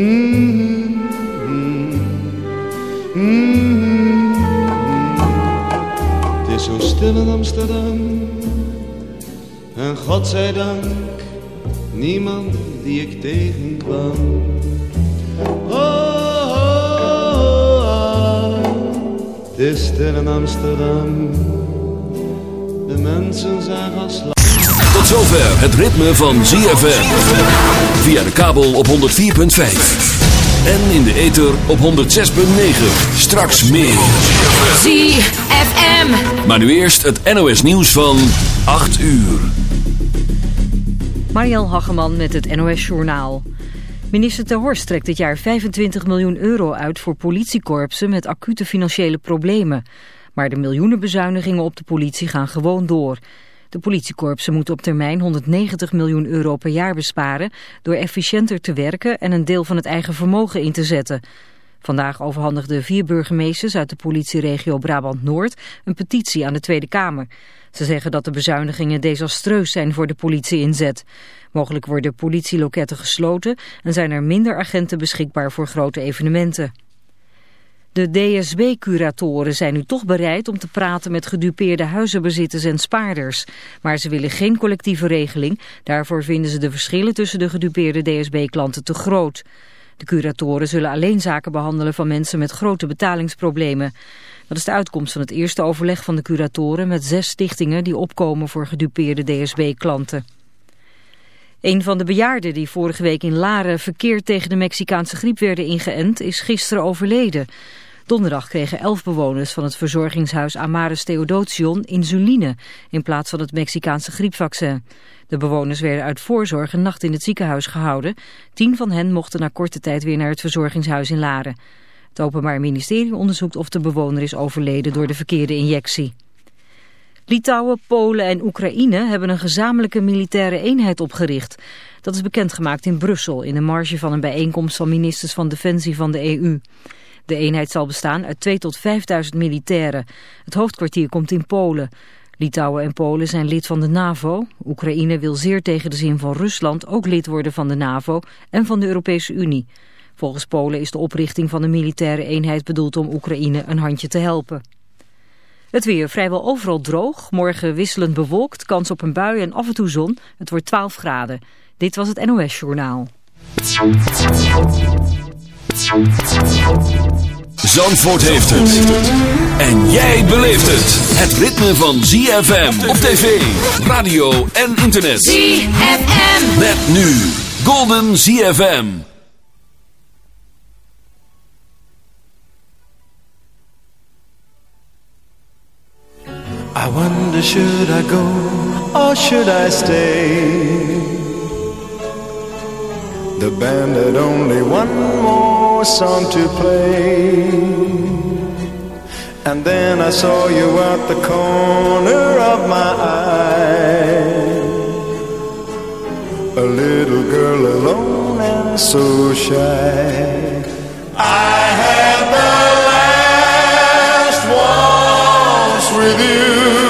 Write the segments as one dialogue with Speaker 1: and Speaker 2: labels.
Speaker 1: Mm-hmm. Het is zo stil in Amsterdam. En God zij dank, niemand die ik tegenkwam. Oh, oh, oh, het is stil in Amsterdam. De mensen zijn slapen.
Speaker 2: Tot zover het ritme van ZFM. Via de kabel op 104.5. En in de ether op 106.9. Straks meer.
Speaker 3: ZFM.
Speaker 2: Maar nu eerst het NOS nieuws van 8 uur.
Speaker 4: Mariel Hageman met het NOS Journaal. Minister Ter Horst trekt dit jaar 25 miljoen euro uit voor politiekorpsen met acute financiële problemen. Maar de miljoenen bezuinigingen op de politie gaan gewoon door. De politiekorpsen moeten op termijn 190 miljoen euro per jaar besparen... door efficiënter te werken en een deel van het eigen vermogen in te zetten. Vandaag overhandigden vier burgemeesters uit de politieregio Brabant-Noord... een petitie aan de Tweede Kamer. Ze zeggen dat de bezuinigingen desastreus zijn voor de politieinzet. Mogelijk worden politieloketten gesloten... en zijn er minder agenten beschikbaar voor grote evenementen. De DSB-curatoren zijn nu toch bereid om te praten met gedupeerde huizenbezitters en spaarders. Maar ze willen geen collectieve regeling. Daarvoor vinden ze de verschillen tussen de gedupeerde DSB-klanten te groot. De curatoren zullen alleen zaken behandelen van mensen met grote betalingsproblemen. Dat is de uitkomst van het eerste overleg van de curatoren met zes stichtingen die opkomen voor gedupeerde DSB-klanten. Een van de bejaarden die vorige week in Laren verkeerd tegen de Mexicaanse griep werden ingeënt is gisteren overleden. Donderdag kregen elf bewoners van het verzorgingshuis Amaris Theodotion insuline in plaats van het Mexicaanse griepvaccin. De bewoners werden uit voorzorg een nacht in het ziekenhuis gehouden. Tien van hen mochten na korte tijd weer naar het verzorgingshuis in Laren. Het Openbaar Ministerie onderzoekt of de bewoner is overleden door de verkeerde injectie. Litouwen, Polen en Oekraïne hebben een gezamenlijke militaire eenheid opgericht. Dat is bekendgemaakt in Brussel in de marge van een bijeenkomst van ministers van Defensie van de EU. De eenheid zal bestaan uit 2 tot 5.000 militairen. Het hoofdkwartier komt in Polen. Litouwen en Polen zijn lid van de NAVO. Oekraïne wil zeer tegen de zin van Rusland ook lid worden van de NAVO en van de Europese Unie. Volgens Polen is de oprichting van een militaire eenheid bedoeld om Oekraïne een handje te helpen. Het weer vrijwel overal droog. Morgen wisselend bewolkt, kans op een bui en af en toe zon. Het wordt 12 graden. Dit was het NOS Journaal.
Speaker 2: Zandvoort heeft het. En jij beleeft het. Het ritme van ZFM op tv, radio en internet.
Speaker 3: ZFM.
Speaker 2: Met nu Golden ZFM.
Speaker 5: I wonder should I go or should I stay? The band had only one more song to play. And then I saw you at the corner of my eye. A little girl alone and so shy. I had the with you.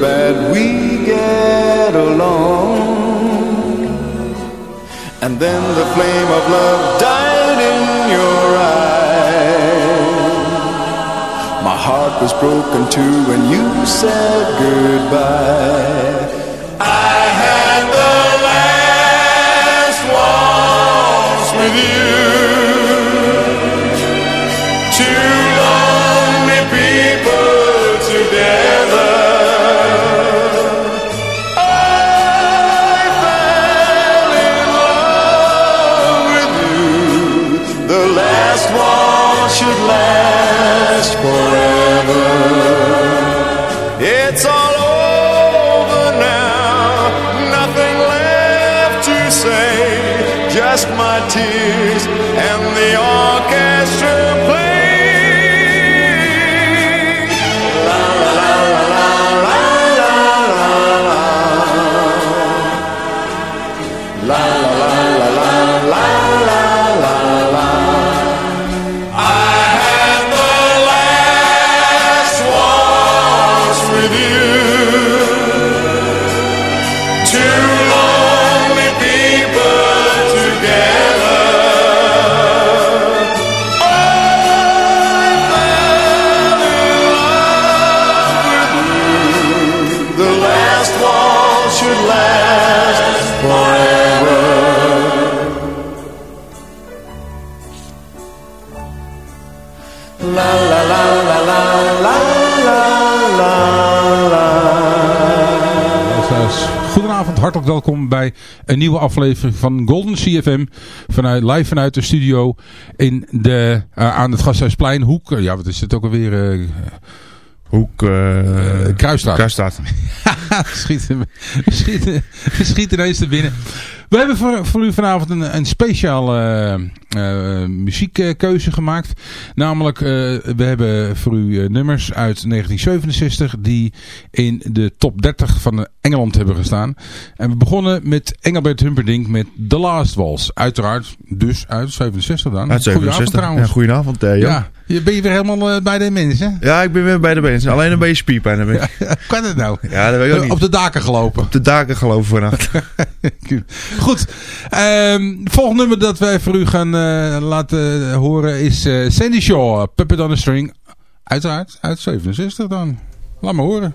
Speaker 5: Bad we get along. And then the flame of love died in your eyes. My heart was broken too when you said goodbye. I had the last waltz with you.
Speaker 3: Een nieuwe aflevering van Golden CFM. Vanuit, live vanuit de studio in de, eh, aan het Gasthuisplein. Hoek, eh, ja wat is het ook alweer? eh
Speaker 6: Hoek, eh
Speaker 3: Kruisstraat.
Speaker 6: Kruisstraat.
Speaker 3: schiet, schiet, schiet ineens er binnen. We hebben voor, voor u vanavond een, een speciale eh, eh, muziekkeuze gemaakt. Namelijk, eh, we hebben voor u nummers uit 1967 die in de top 30 van Engeland hebben gestaan. En we begonnen met Engelbert Humperdinck met The Last Waltz. Uiteraard dus uit 67 dan.
Speaker 6: Uit
Speaker 3: Goedenavond
Speaker 6: 67.
Speaker 3: trouwens.
Speaker 6: Ja, goedenavond, Jan.
Speaker 3: Ja, je, ben je weer helemaal bij de mensen?
Speaker 6: Ja, ik ben weer bij de mensen. Alleen een beetje spierpijn heb ik.
Speaker 3: Hoe kan het nou?
Speaker 6: Ja, dat weet ik ook niet.
Speaker 3: Op de daken gelopen.
Speaker 6: Op de daken gelopen vannacht.
Speaker 3: Goed. Ehm het volgende nummer dat wij voor u gaan eh, laten horen is eh, Sandy Shaw, Puppet on a String. Uiteraard uit 67 dan. Laat maar horen.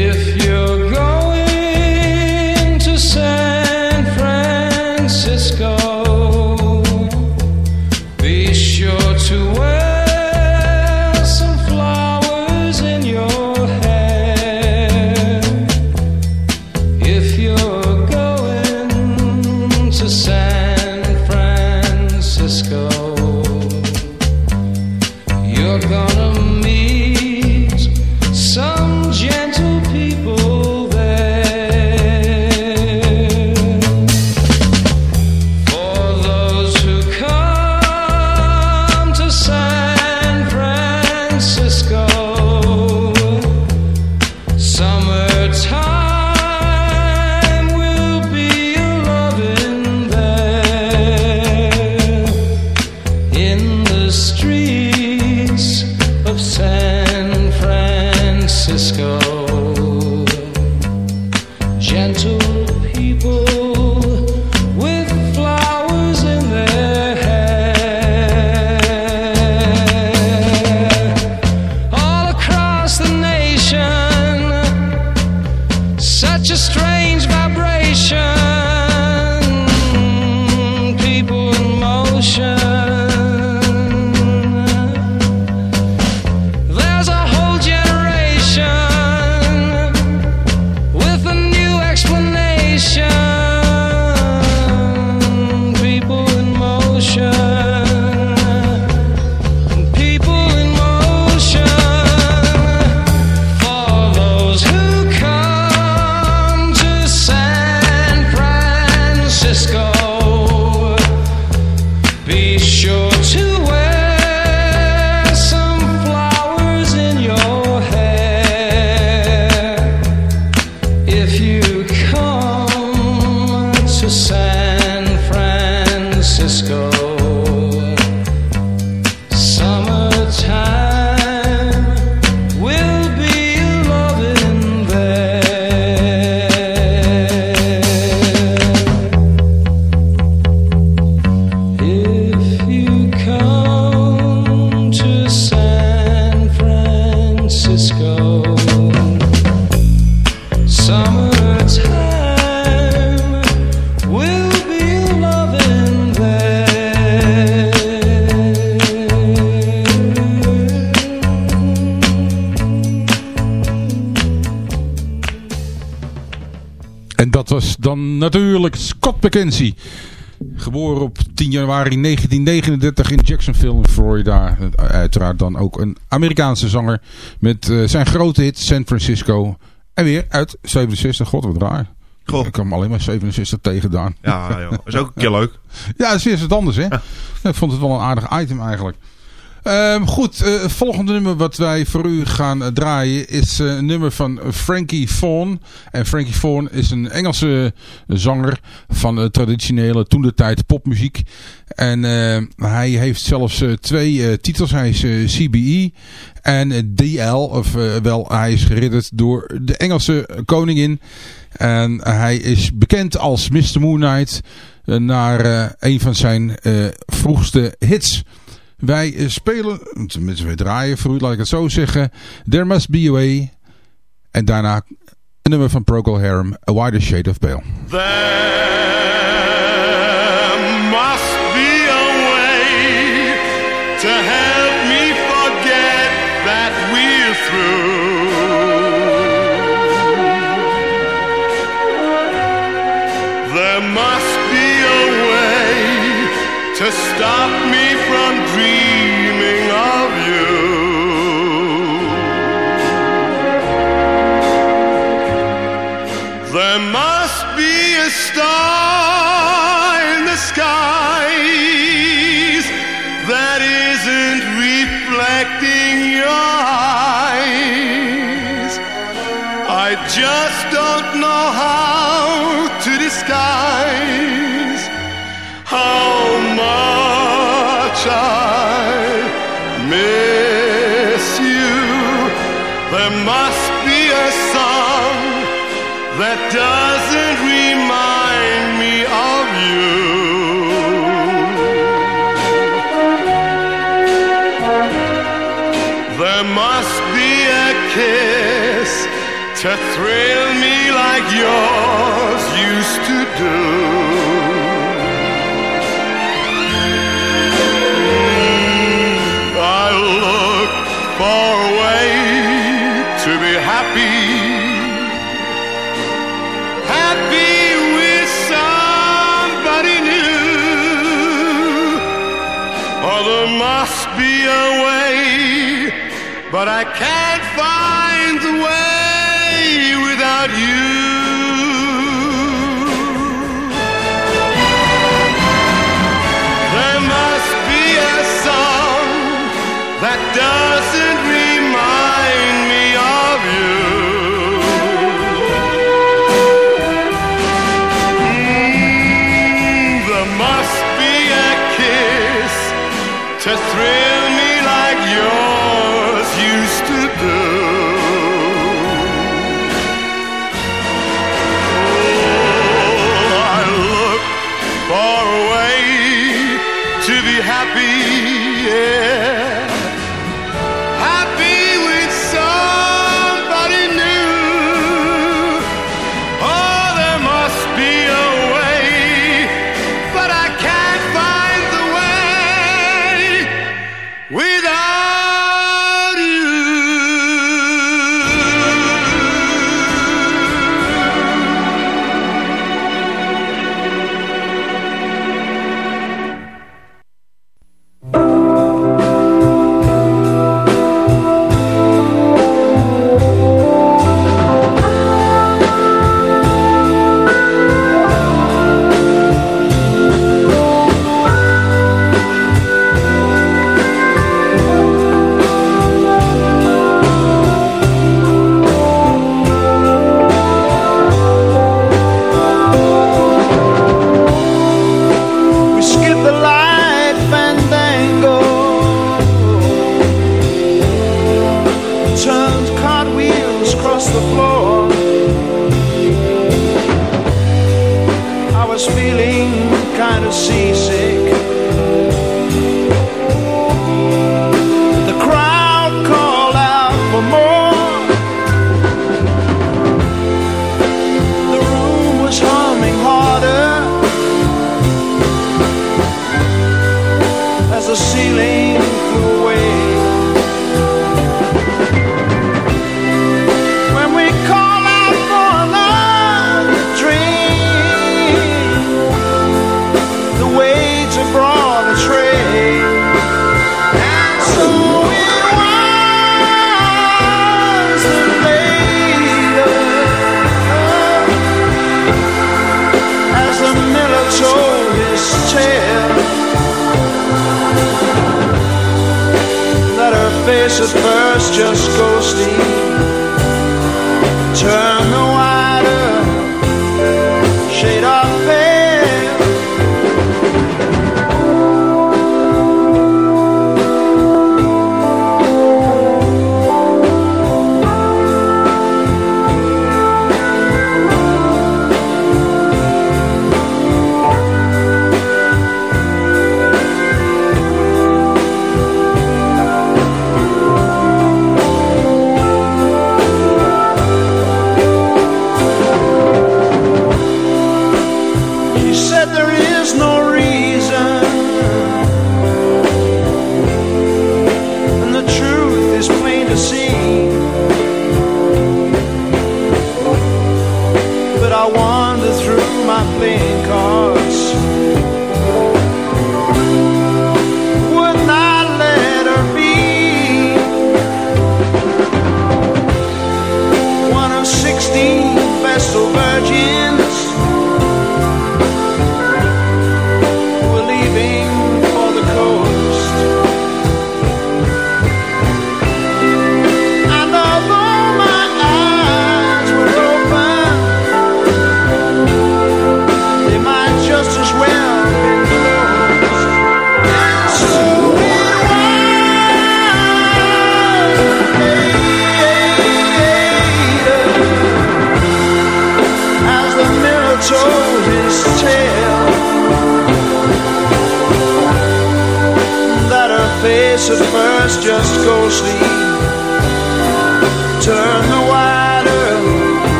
Speaker 7: If
Speaker 8: you're Be sure
Speaker 9: natuurlijk Scott McKenzie. Geboren op 10 januari 1939 in Jacksonville in Florida. Uiteraard dan ook een Amerikaanse zanger met eh, zijn grote hit San Francisco. En weer uit 67. God, wat raar.
Speaker 6: Goh.
Speaker 9: Ik hem alleen maar 67 tegengedaan.
Speaker 6: Ja, joh. is ook een keer leuk.
Speaker 9: Ja, dat is eerst wat anders, hè? Ja, ik vond het wel een aardig item eigenlijk. Ehm, goed, eh, het volgende nummer wat wij voor u gaan eh, draaien is eh, een nummer van Frankie Vaughan. En Frankie Vaughan is een Engelse zanger van traditionele toen de tijd popmuziek. En hij heeft zelfs twee titels. Hij is CBE en DL. Of wel, hij is geridderd door de Engelse koningin. En hij is bekend als Mr. Moon Knight naar een van zijn vroegste hits. Wij eh, spelen, tenminste wij draaien voor u, laat ik het zo zeggen. There Must Be a Way. En daarna een nummer van Procol Harum, A Wider Shade of Pale.
Speaker 10: There must be a way to help me forget that we're through. There must be a way to stop disguise how much I miss you. There must be a song that doesn't remind me of you. There must be a kiss to thrill me like yours used to do. I look for a way to be happy happy with somebody new. There must be a way, but I can't that doesn't
Speaker 11: just
Speaker 9: go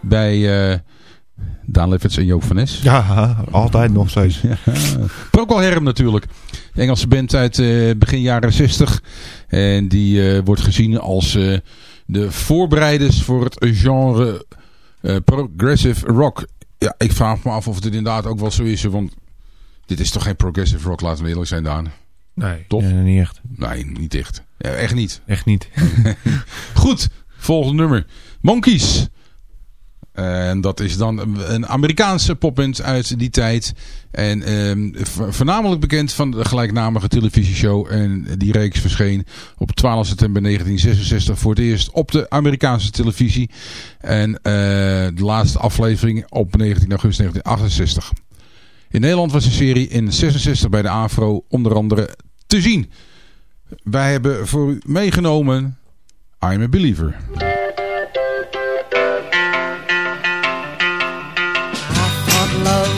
Speaker 9: Bij uh, Daan Lefferts en Joop van Es.
Speaker 6: Ja, altijd nog steeds.
Speaker 9: ja. Herm natuurlijk. Engelse band uit eh, begin jaren 60. En die eh, wordt gezien als de voorbereiders voor het genre progressive rock. Ja, ik vraag me af of het inderdaad ook wel zo is. Want dit is toch geen progressive rock, laten we eerlijk zijn Daan.
Speaker 6: Nee,
Speaker 9: Toch?
Speaker 6: Nee, niet echt.
Speaker 9: Nee, niet echt. Ja, echt niet.
Speaker 6: Echt niet.
Speaker 9: Goed, volgende nummer. Monkeys. En dat is dan een Amerikaanse popband uit die tijd. En ehm, vo- voornamelijk bekend van de gelijknamige televisieshow. En die reeks verscheen op 12 september 1966 voor het eerst op de Amerikaanse televisie. En eh, de laatste aflevering op 19 augustus 1968. In Nederland was de serie in 66 bij de AVRO onder andere te zien. Wij hebben voor u meegenomen I'm a Believer.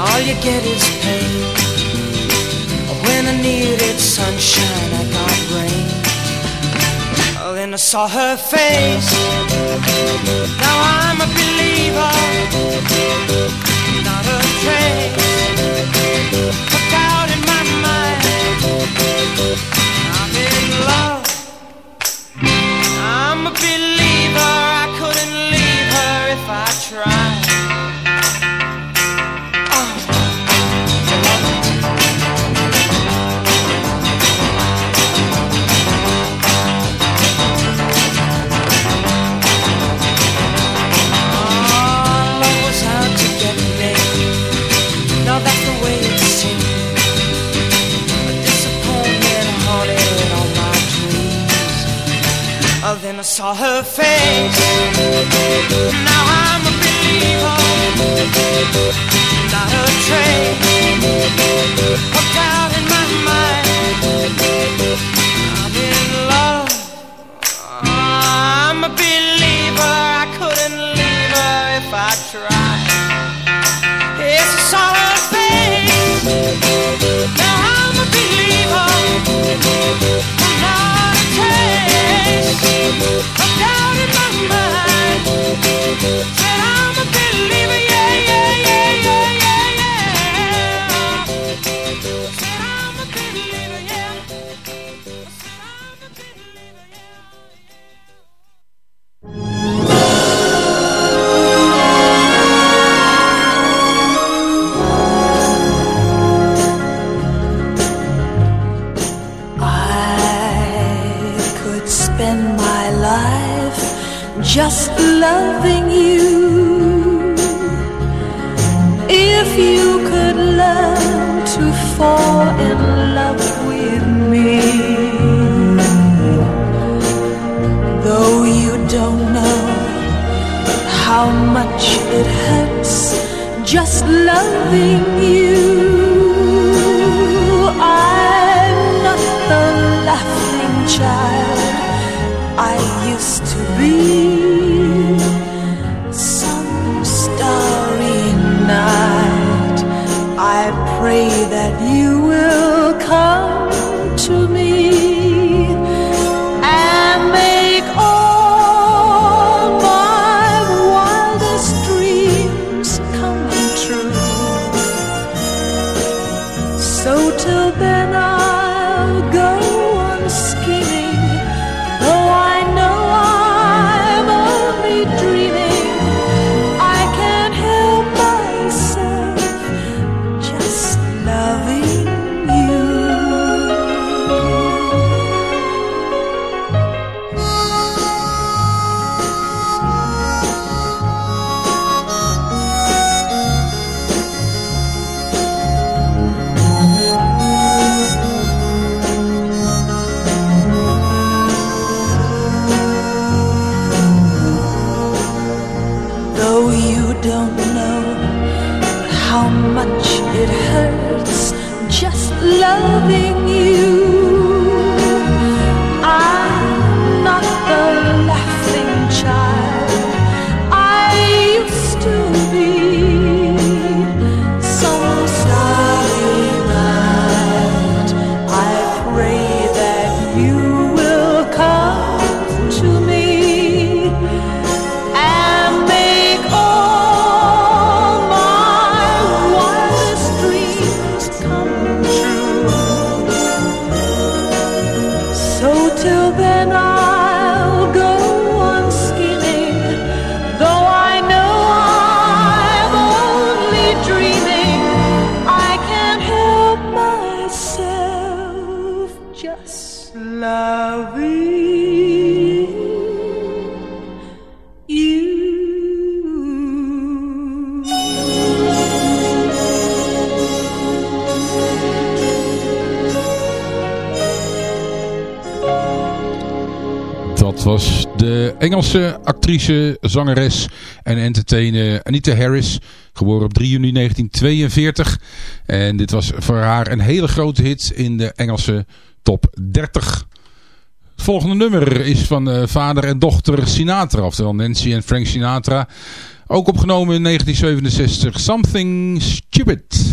Speaker 12: all you get is pain. When I needed sunshine, I got rain. Oh, then I saw her face. Now I'm a believer. Not a trace. Look out in my mind. I'm in love. I'm a believer. I couldn't leave her if I tried.
Speaker 13: child I used to be.
Speaker 9: Engelse actrice, zangeres en entertainer Anita Harris. Geboren op 3 juni 1942. En dit was voor haar een hele grote hit in de Engelse top 30. Het volgende nummer is van eh, vader en dochter Sinatra. Oftewel Nancy en Frank Sinatra. Ook opgenomen in 1967. Something Stupid.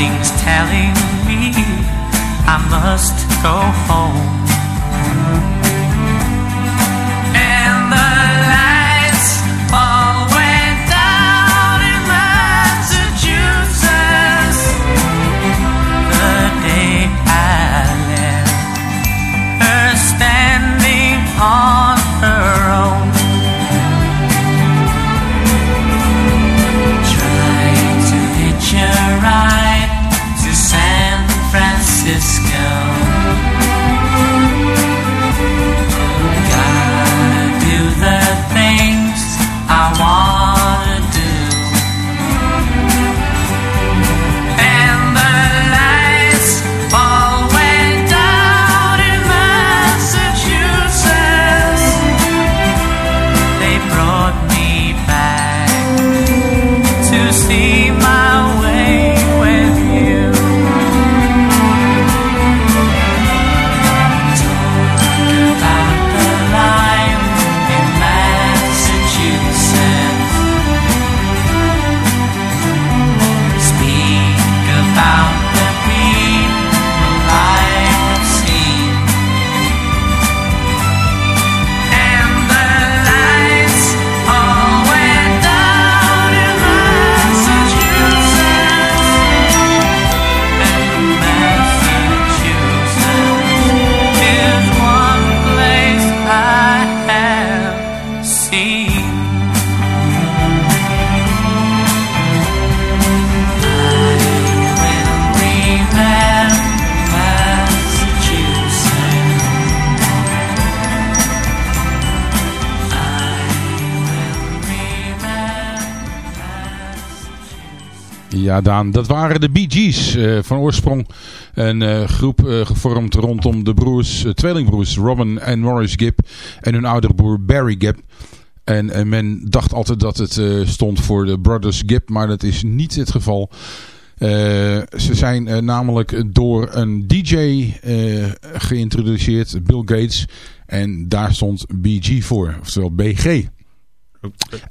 Speaker 14: Something's telling me I must go home.
Speaker 9: Ja, Daan, dat waren de Bee Gees. eh, van oorsprong een eh, groep eh, gevormd rondom de broers, tweelingbroers Robin en Morris Gibb en hun oudere broer Barry Gibb. En, en men dacht altijd dat het stond voor de Brothers Gibb, maar dat is niet het geval. Ze zijn namelijk door een DJ geïntroduceerd, Bill Gates. En daar stond BG voor, oftewel BG.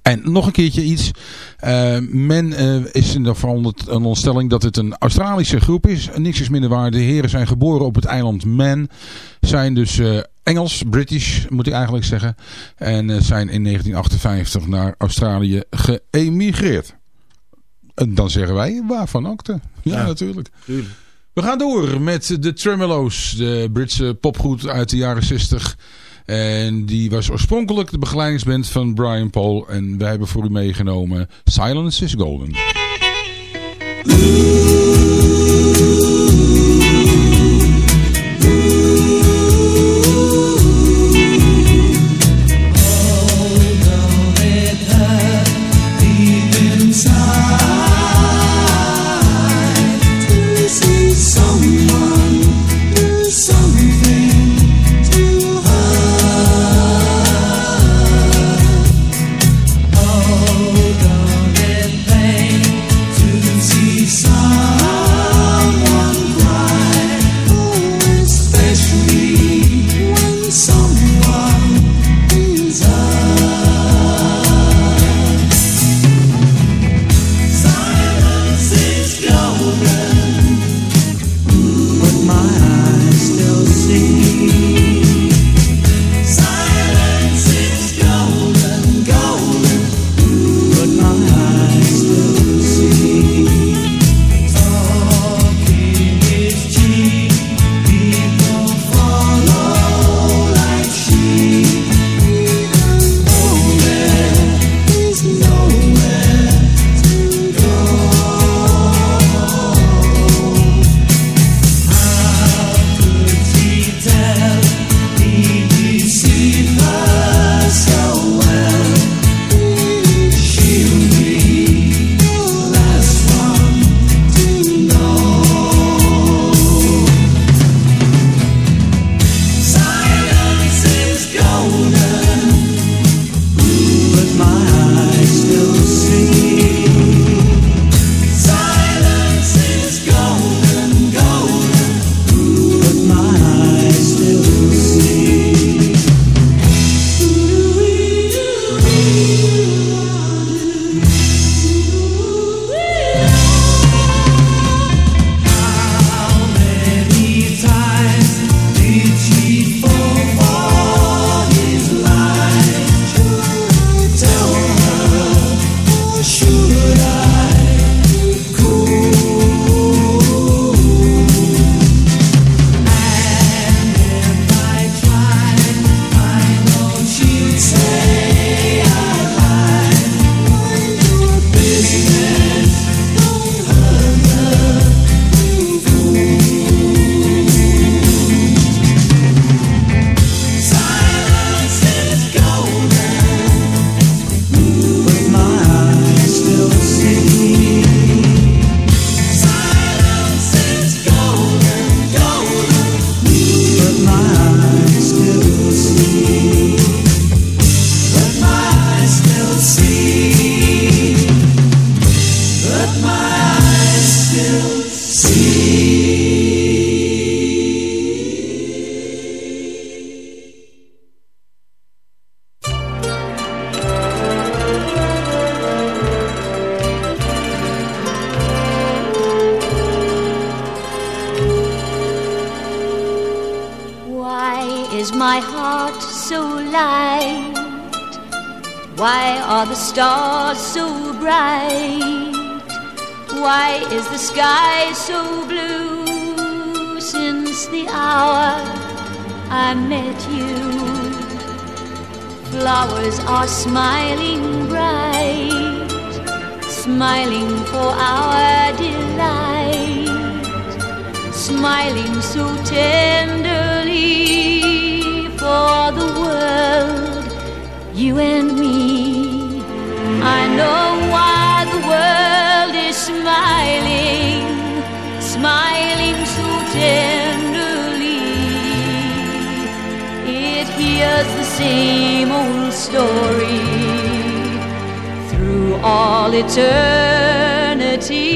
Speaker 9: En nog een keertje iets. Eh, men eh, is in de ontstelling dat het een Australische groep is. Niks is minder waar. De heren zijn geboren op het eiland Man. Zijn dus eh, Engels, British moet ik eigenlijk zeggen. En zijn in 1958 naar Australië geëmigreerd. En dan zeggen wij, waarvan akte? Ja,
Speaker 15: Ja.
Speaker 9: natuurlijk. We gaan door met de Tremolo's, de Britse popgroep uit de jaren 60. En die was oorspronkelijk de begeleidingsband van Brian Paul. En wij hebben voor u meegenomen Silence is Golden.
Speaker 3: Are smiling bright, smiling for our delight smiling so tenderly for the world, you and me. I know why the world is smiling, smiling so tenderly. It hears the same old story through all eternity.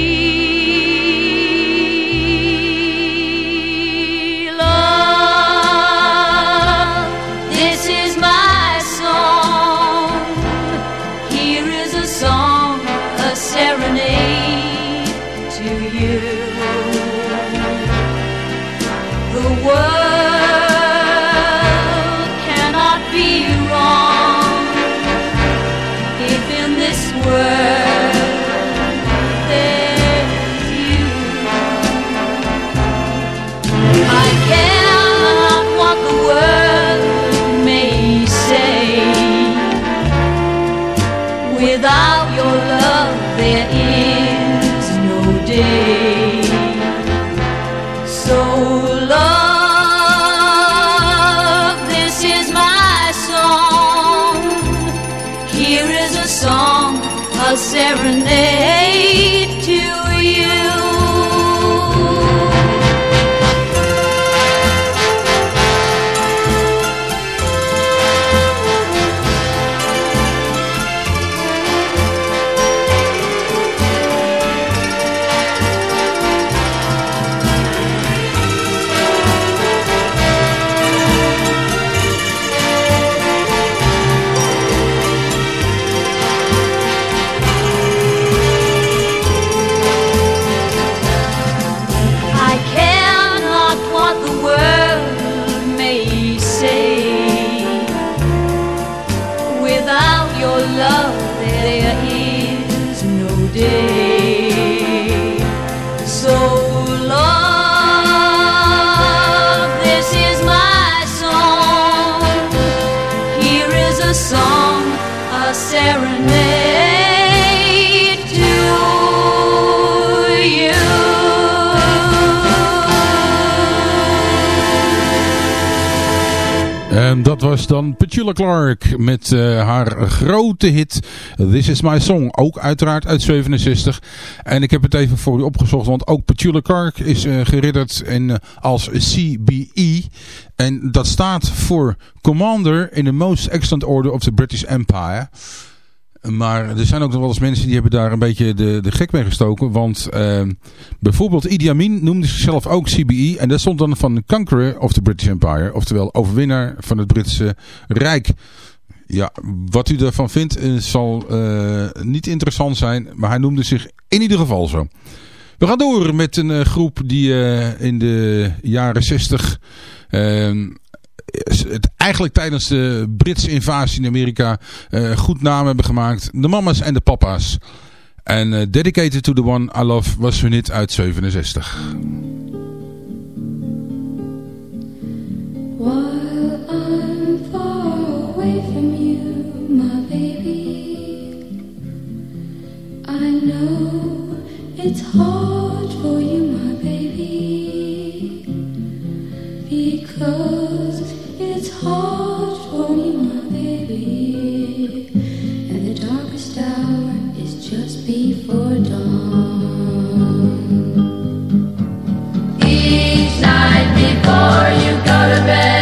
Speaker 9: En dat was dan Petula Clark met eh, haar grote hit This Is My Song. Ook uiteraard uit 67. En ik heb het even voor u opgezocht, want ook Petula Clark is eh, geridderd in, eh, als CBE. En dat staat voor Commander in the Most Excellent Order of the British Empire. Maar er zijn ook nog wel eens mensen die hebben daar een beetje de, de gek mee gestoken. Want eh, bijvoorbeeld Idi Amin noemde zichzelf ook CBE. En dat stond dan van Conqueror of the British Empire. Oftewel overwinnaar van het Britse Rijk. Ja, wat u daarvan vindt eh, zal eh, niet interessant zijn. Maar hij noemde zich in ieder geval zo. We gaan door met een eh, groep die in de jaren 60... het eigenlijk tijdens de Britse invasie in Amerika eh, goed naam hebben gemaakt. De mama's en de papa's. En eh, Dedicated to the One I Love was hun hit uit 67.
Speaker 13: While I'm far away from you, my baby, I know it's hard for you, my baby, because before you go to bed,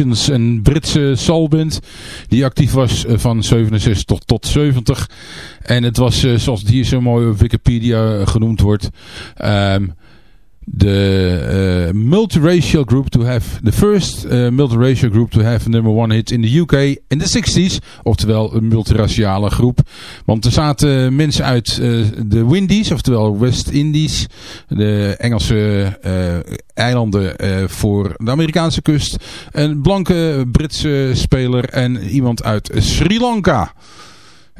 Speaker 9: Een Britse soulband die actief was eh, van 67 tot, tot 70. En het was, eh, zoals het hier zo mooi op Wikipedia eh, genoemd wordt, ehm, de eh, multiracial group to have, the first eh, multiracial group to have number one hit in the UK in de 60s. Oftewel een multiraciale groep. Want er zaten mensen uit eh, de Windies, oftewel West-Indies, de Engelse eilanden voor de Amerikaanse kust. Een blanke Britse speler en iemand uit Sri Lanka.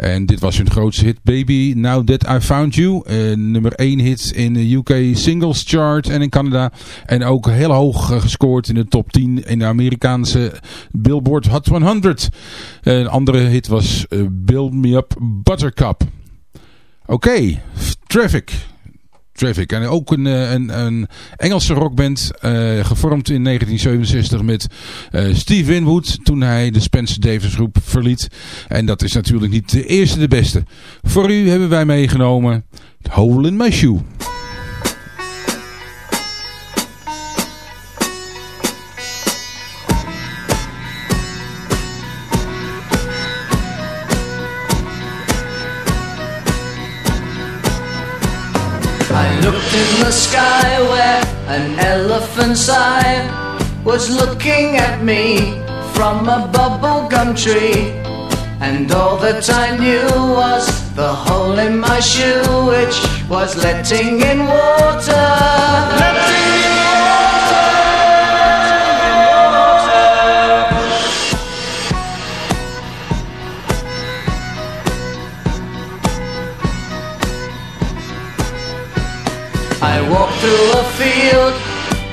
Speaker 9: En dit was hun grootste hit, Baby, Now That I Found You. Eh, nummer 1 hit in de UK Singles Chart en in Canada. En ook heel hoog eh, gescoord in de top 10 in de Amerikaanse Billboard Hot 100. Een andere hit was eh, Build Me Up Buttercup. Oké, Traffic. Traffic. En ook een, eh, een, een Engelse rockband, eh, gevormd in 1967 met eh, Steve Winwood, toen hij de Spencer Davis groep verliet. En dat is natuurlijk niet de eerste de beste. Voor u hebben wij meegenomen Hole in My Shoe.
Speaker 15: Was looking at me
Speaker 16: from a bubblegum tree. And all that I knew was the hole in my shoe, which was letting in water. Letting in water. I walked through a field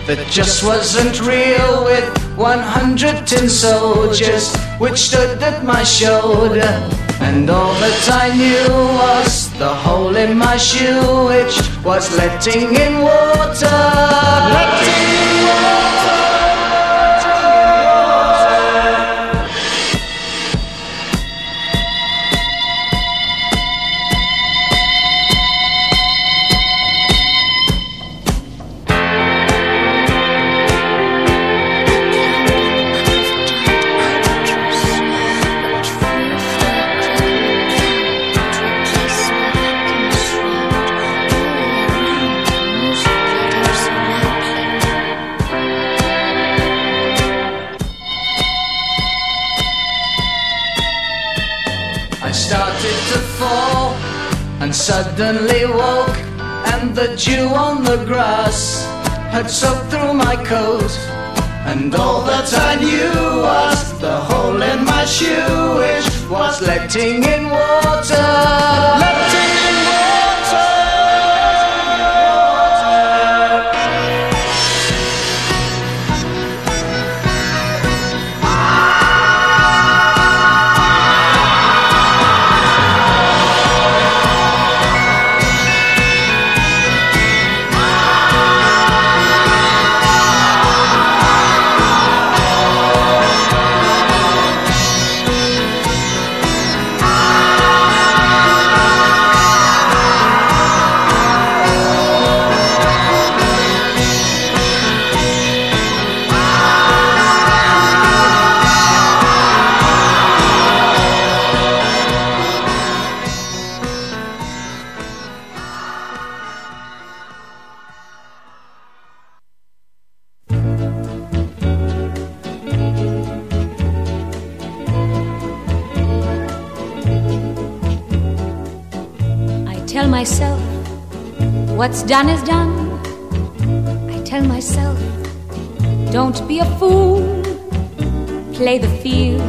Speaker 16: that just wasn't real with 100 tin soldiers which stood at my shoulder. And all that I knew was the hole in my shoe which was letting in water. Letting and suddenly woke, and the dew on the grass had soaked through my coat. And all that I knew was the hole in my shoe, which was letting in water.
Speaker 3: Done is done. I tell myself, don't be a fool. Play the field,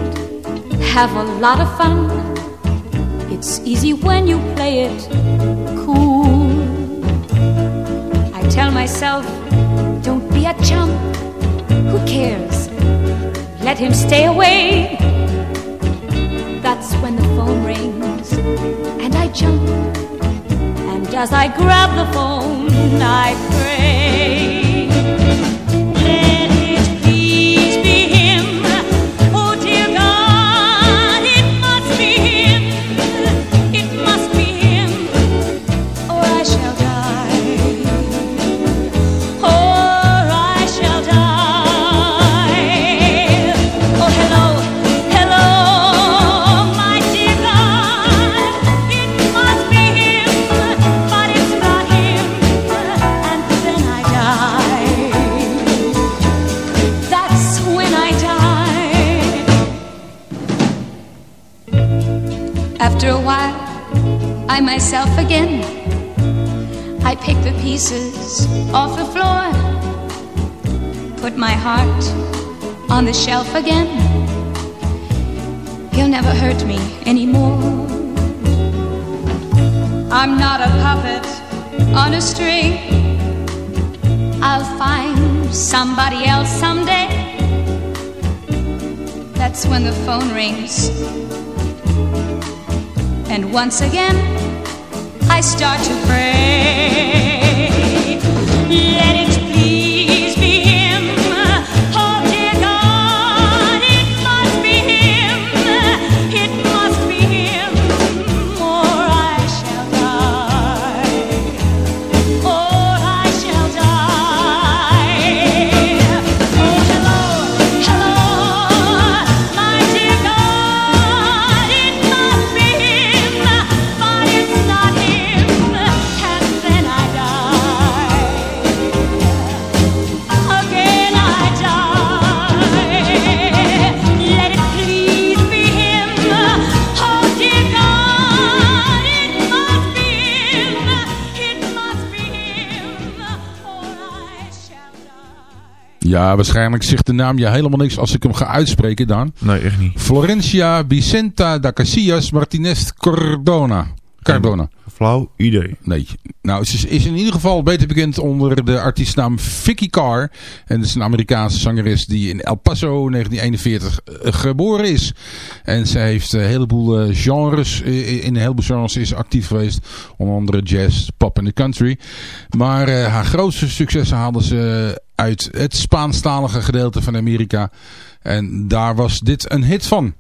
Speaker 3: have a lot of fun. It's easy when you play it cool. I tell myself, don't be a chump. Who cares? Let him stay away. That's when the phone rings and I jump. As I grab the phone, I pray. Shelf again. He'll never hurt me anymore. I'm not a puppet on a string. I'll find somebody else someday. That's when the phone rings. And once again, I start to pray. Let it
Speaker 9: Ja, waarschijnlijk zegt de naam je helemaal niks als ik hem ga uitspreken dan.
Speaker 6: Nee, echt niet.
Speaker 9: Florencia Vicenta da Casillas Martinez Cardona. Cardona.
Speaker 6: Flauw idee.
Speaker 9: Nee. Nou, ze is, is in ieder geval beter bekend onder de artiestnaam Vicky Carr. En dat is een Amerikaanse zangeres die in El Paso 1941 eh, geboren is. En ze heeft een heleboel eh, genres, eh, in een heleboel genres is actief geweest. Onder andere jazz, pop en de country. Maar eh, haar grootste successen haalde ze uit het Spaanstalige gedeelte van Amerika. En daar was dit een hit van.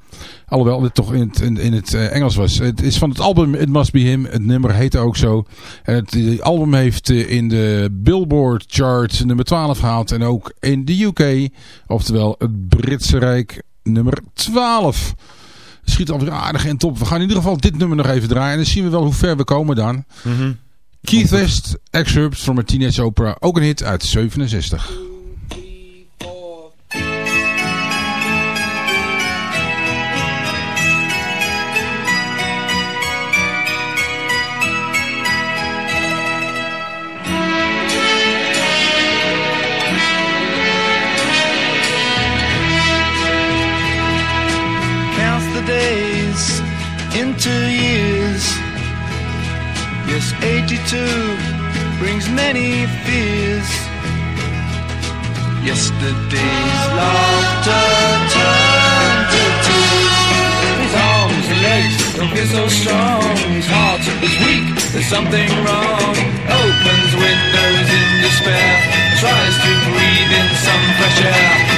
Speaker 9: Alhoewel dit toch in het, in, het eh, Engels was. Het is van het album It Must Be Him. Het nummer heet ook zo. En het die album heeft eh, in de Billboard chart nummer 12 gehaald. En ook in de UK. Oftewel het Britse Rijk nummer 12. Schiet alweer aardig in top. We gaan in ieder geval dit nummer nog even draaien. En dan zien we wel hoe ver we komen dan. Keith West, Excerpts from a Teenage Opera. Ook een hit uit 67.
Speaker 5: counts the days into. Yes, 82 brings many fears. Yesterday's laughter turned to tears.
Speaker 17: His arms and legs don't feel so strong. His heart is weak, there's something wrong. Opens windows in despair, tries to breathe in some fresh air.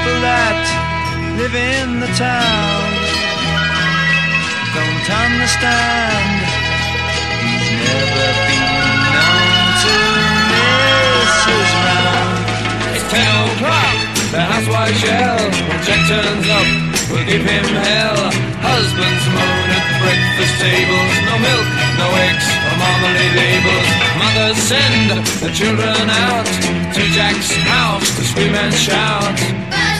Speaker 5: People that live in the town don't understand. He's never been known to miss his round.
Speaker 17: It's ten o'clock, the housewife yell. When Jack turns up, we'll give him hell. Husbands moan at breakfast tables. No milk, no eggs, or marmalade labels. Mothers send the children out to Jack's house to scream and shout.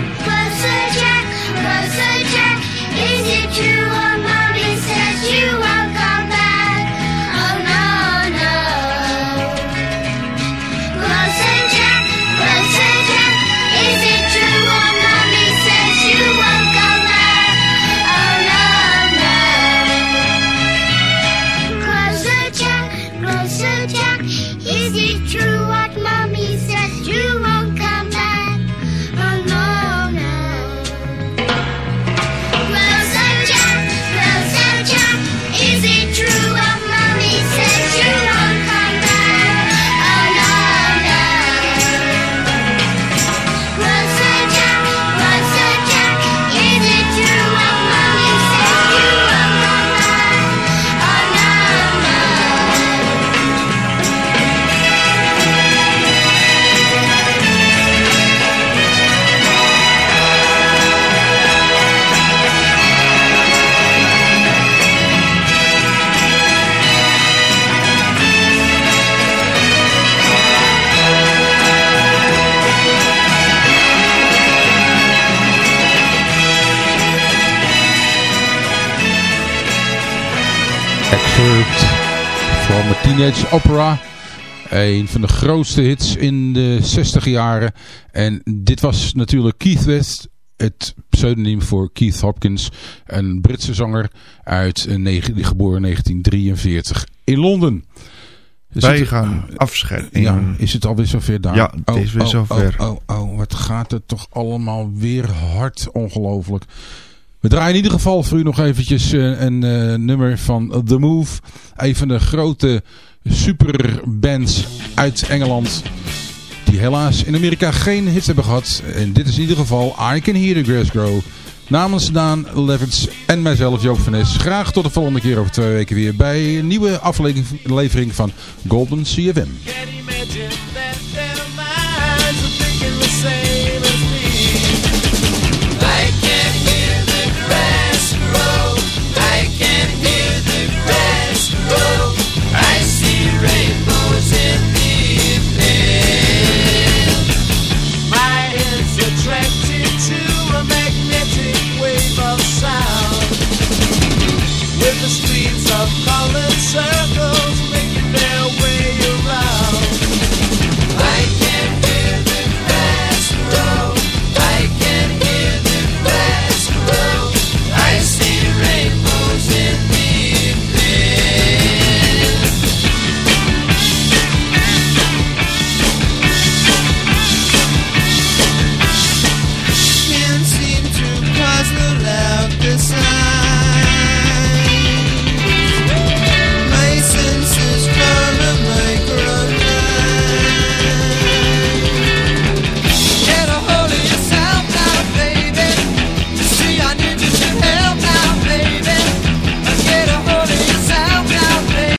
Speaker 9: Teenage Opera. Een van de grootste hits in de 60 jaren. En dit was natuurlijk Keith West. Het pseudoniem voor Keith Hopkins. Een Britse zanger uit eh, geboren in 1943 in Londen. Dus
Speaker 6: Wij
Speaker 9: het-
Speaker 6: gaan afscheid
Speaker 9: Ja, is het alweer zover daar?
Speaker 6: Ja, het is weer zover.
Speaker 9: Oh, oh, oh, wat gaat het toch allemaal weer hard. Ongelooflijk. We draaien in ieder geval voor u nog eventjes eh, een eh, nummer van The Move. Een van de grote superbands uit Engeland. Die helaas in Amerika geen hits hebben gehad. En dit is in ieder geval I Can Hear the Grass Grow. Namens Daan Levens en mijzelf Joop van Nes. Graag tot de volgende keer over twee weken weer bij een nieuwe aflevering van Golden CFM.